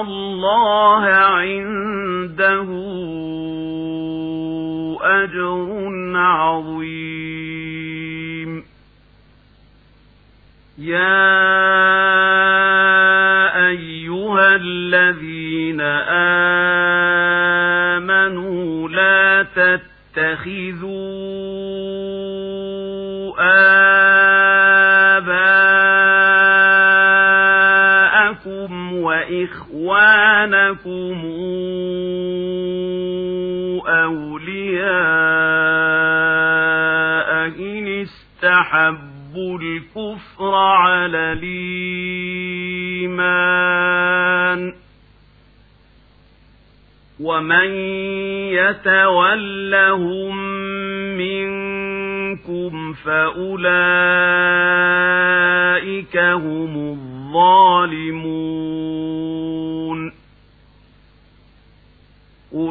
الله عنده أجر عظيم. يا أيها الذين آمنوا لا تتخذوا آباءكم وإخوانكم أولياء إن استحبوا الكفر على الإيمان ومن يتولهم منكم فأولئك هم الظالمون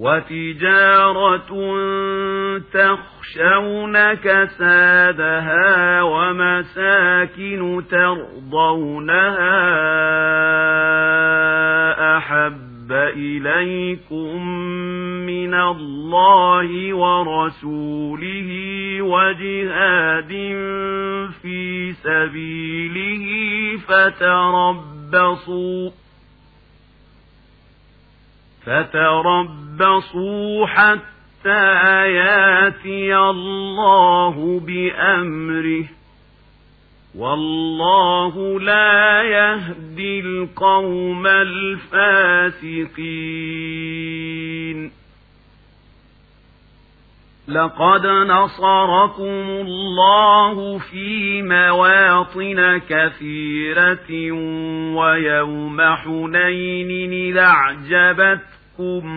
وتجارة تخشون كسادها ومساكن ترضونها أحب إليكم من الله ورسوله وجهاد في سبيله فتربصوا فتربصوا حتى ياتي الله بأمره. والله لا يهدي القوم الفاسقين. لقد نصركم الله في مواطن كثيرة ويوم حنين إذا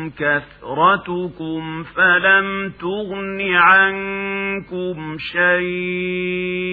كثرتكم فلم تغن عنكم شيئا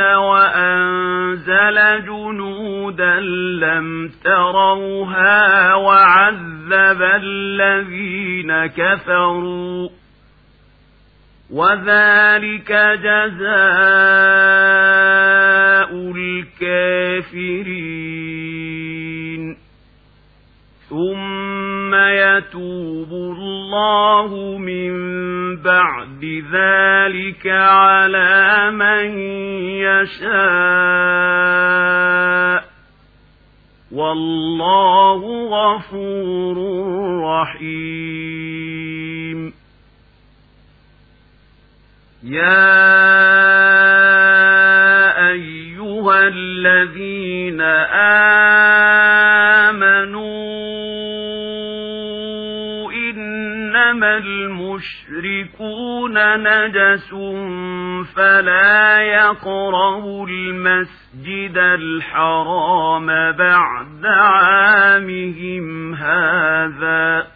المؤمنين وأنزل جنودا لم تروها وعذب الذين كفروا وذلك جزاء الله من بعد ذلك على من يشاء. والله غفور رحيم. يا أيها الذين إنما المشركون نجس فلا يقربوا المسجد الحرام بعد عامهم هذا